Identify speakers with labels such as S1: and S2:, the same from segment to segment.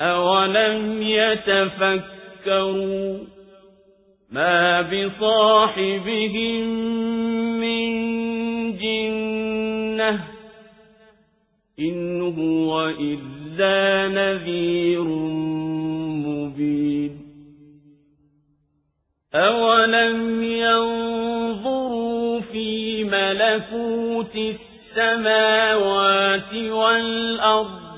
S1: أَوَلَمْ يَتَفَكَّرُوا مَا بِصَاحِبِهِم مِّن جِنَّةٍ إِنْ هُوَ إِلَّا نَذِيرٌ مُبِينٌ أَوَلَمْ يَنظُرُوا فِي مَلَكُوتِ السَّمَاوَاتِ وَالْأَرْضِ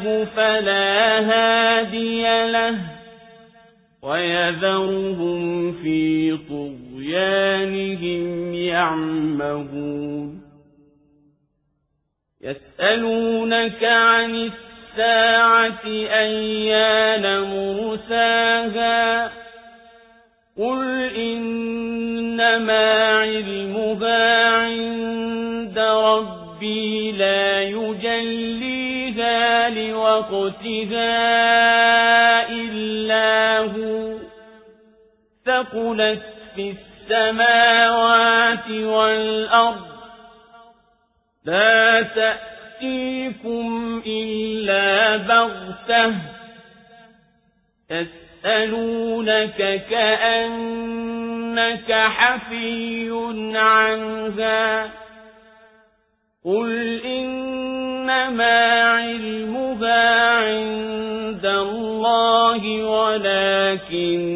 S1: فَلَا هَادِيَ لَهُ وَيَذَرُهُمْ فِي طُغْيَانِهِمْ يَعْمَهُونَ يَسْأَلُونَكَ عَنِ السَّاعَةِ أَيَّانَ مُرْسَاهَا قُلْ إِنَّمَا عِلْمُهَا عِندَ رَبِّي لَا يُجَلِّيهَا لِوَقْتِهَا إِلَّا هُوَ ثَقُلَتْ فِي السَّمَاوَاتِ وَالْأَرْضِ. لَا تَأْتِيكُمْ إِلَّا بَغْتَةً. يَسْأَلُونَكَ كَأَنَّكَ حَفِيٌّ عَنْهَا. قُلْ إِنَّمَا عِلْمُهَا عِندَ اللَّهِ وَلَكِنَّ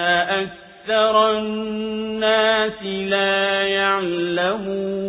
S1: أَكْثَرَ النَّاسِ لَا يَعْلَمُونَ